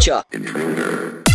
culture. Intruder.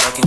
And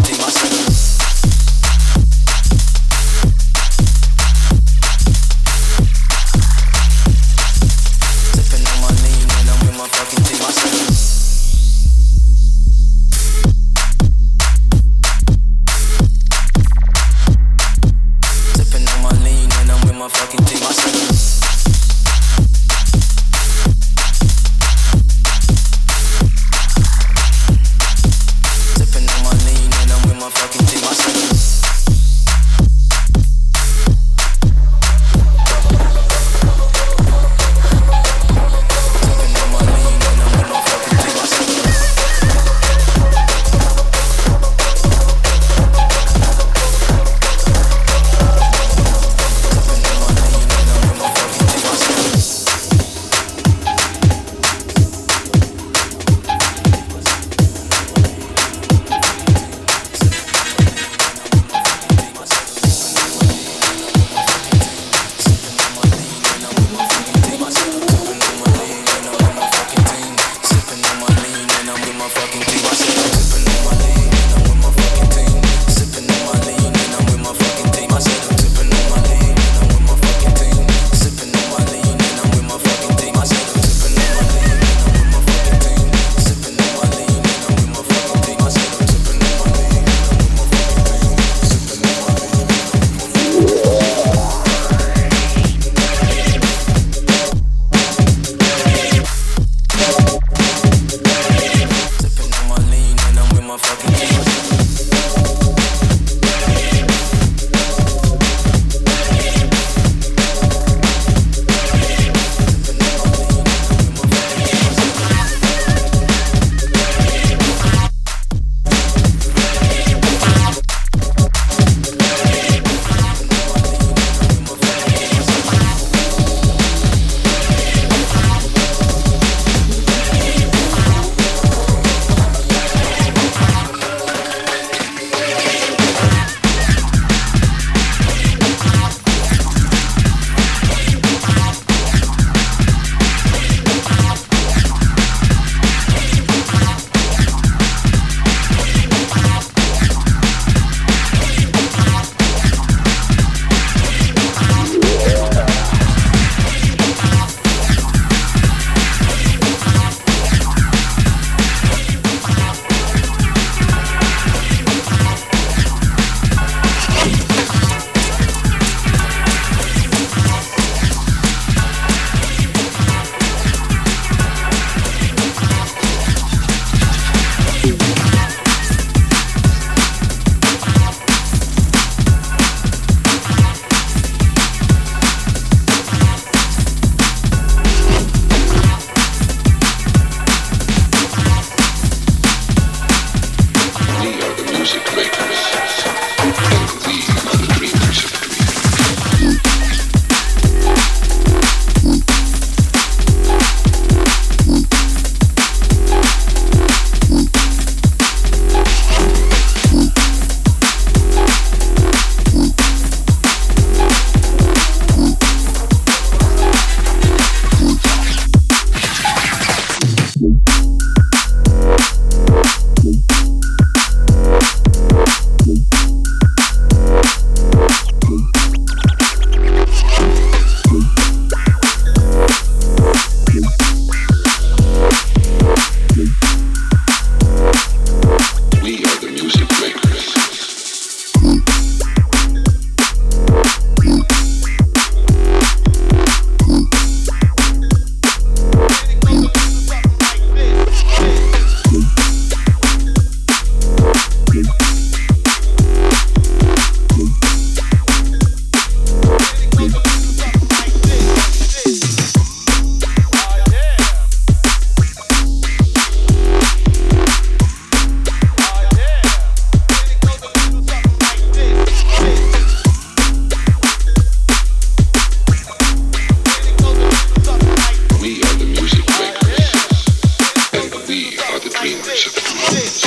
demons of the dreams.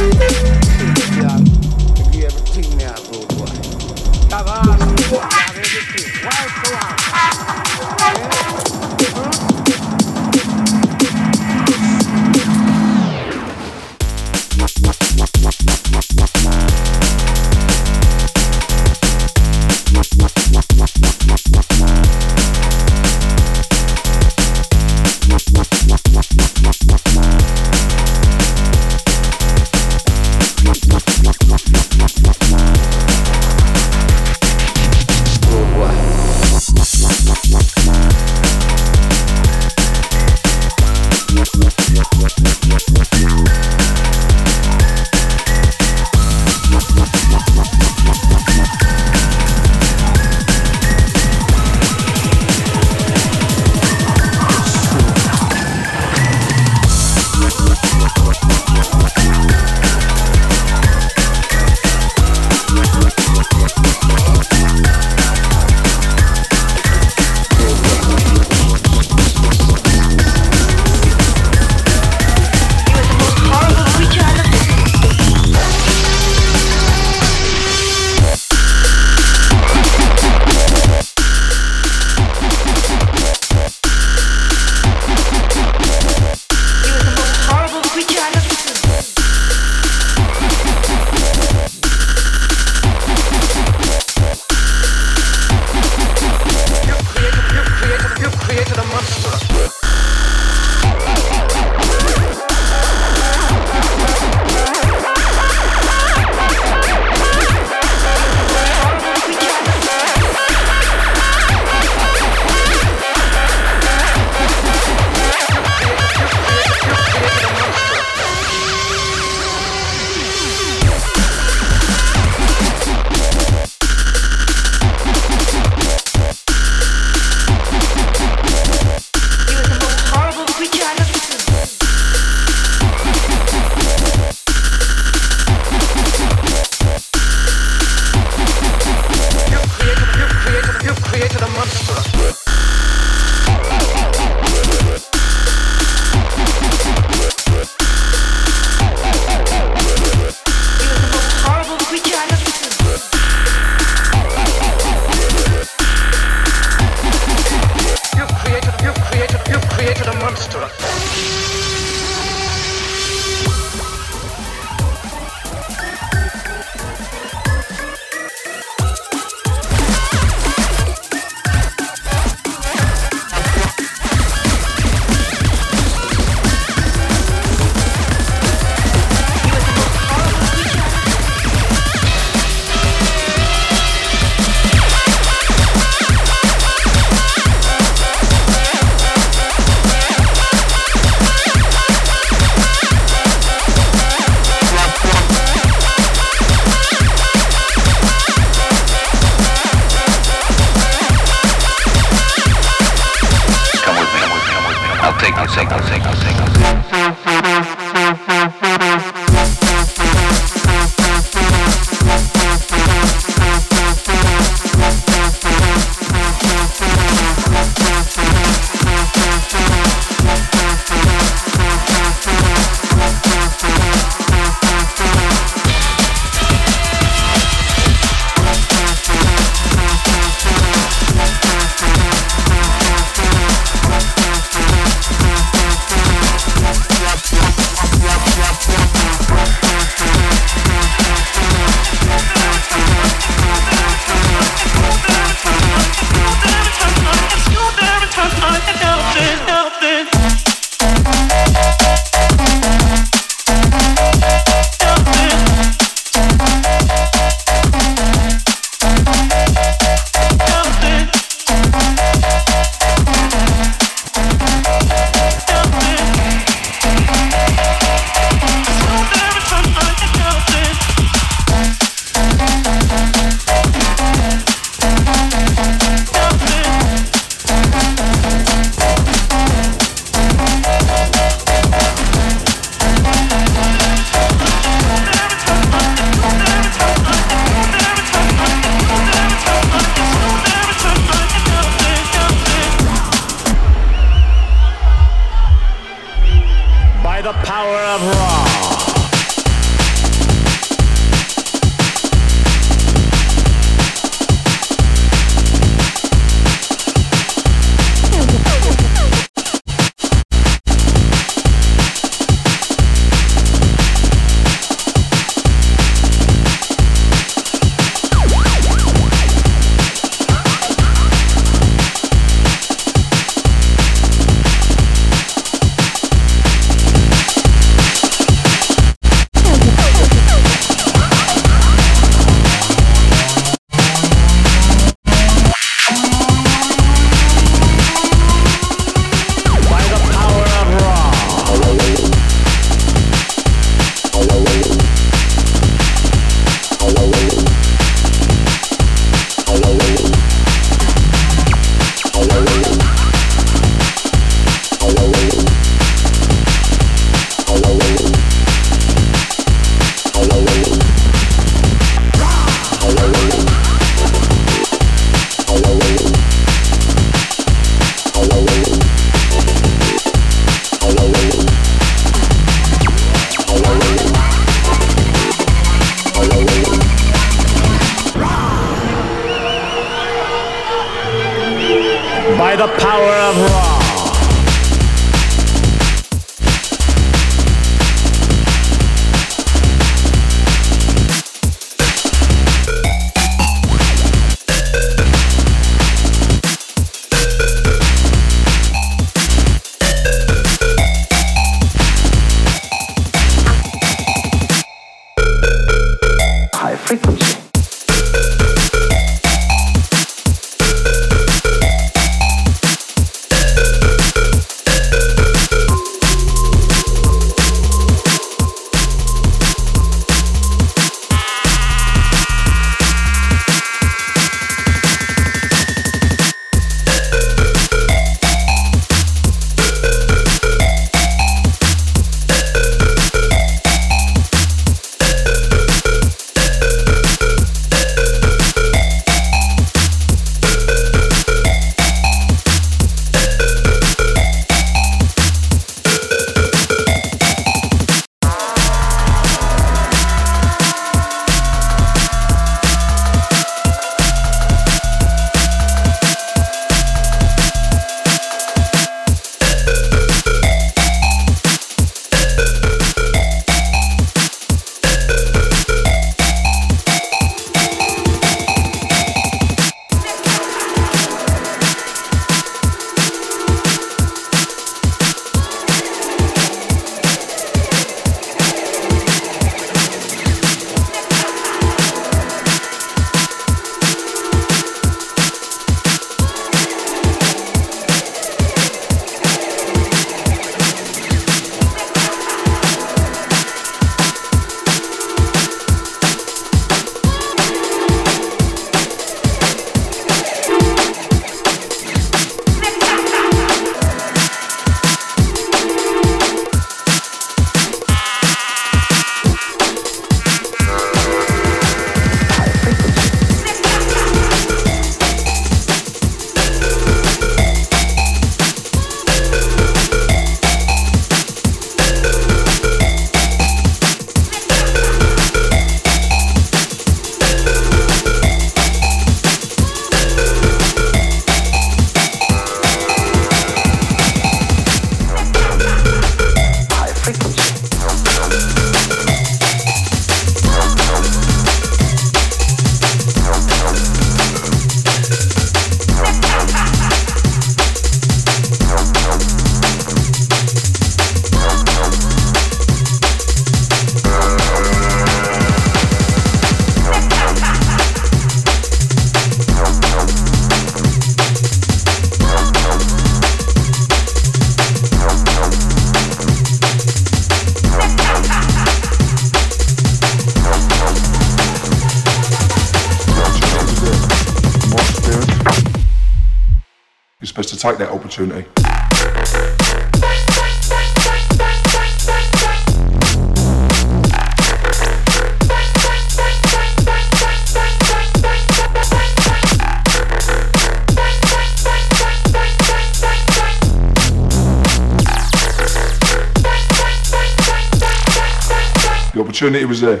opportunity was there.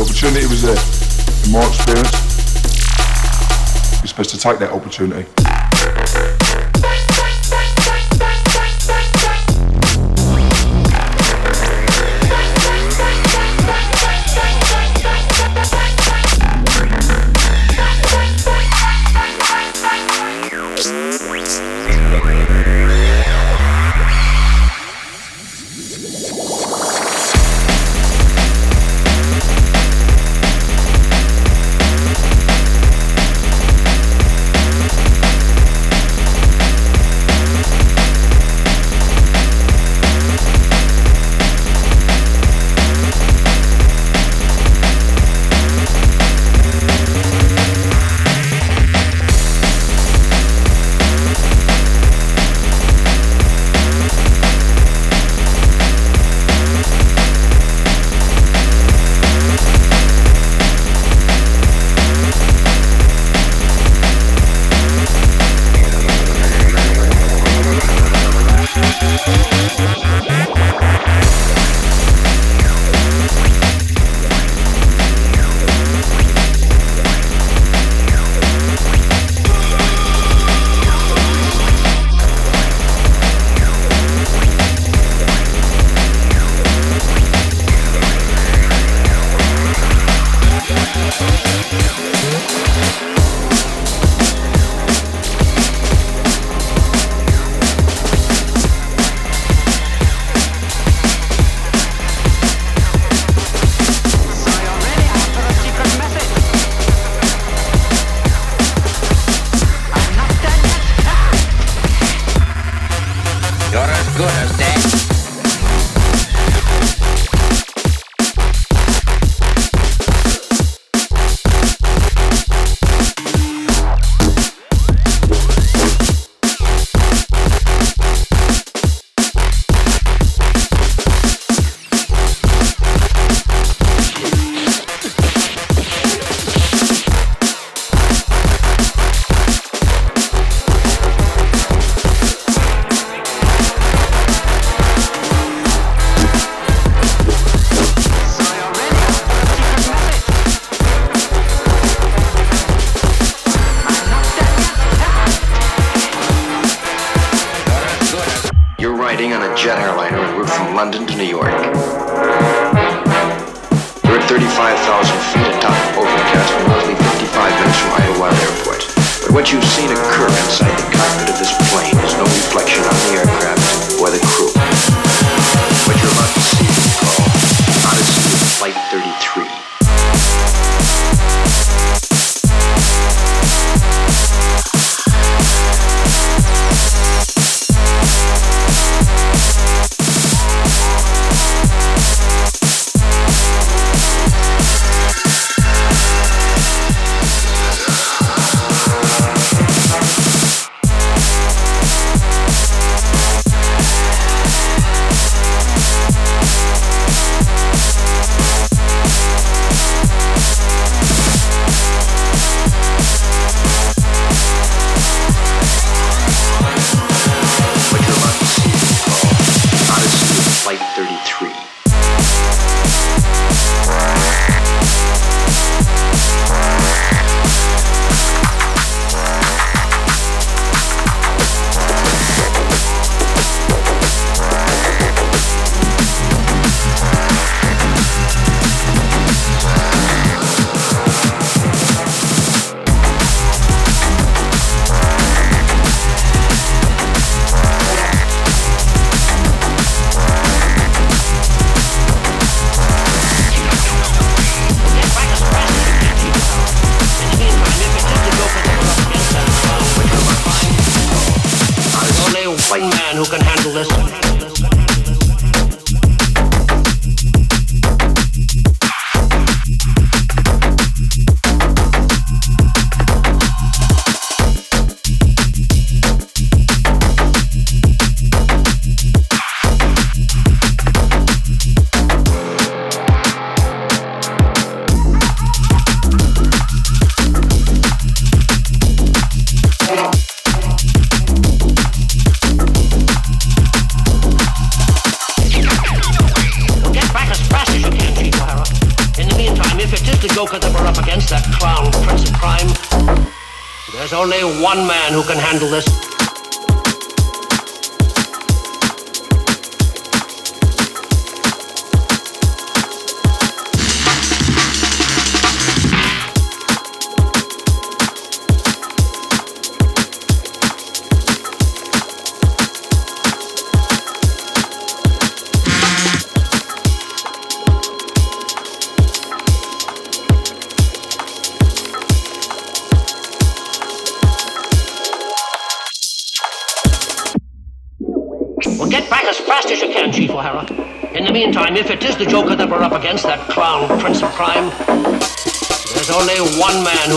opportunity was there. In my experience, you're supposed to take that opportunity.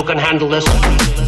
Who can handle this.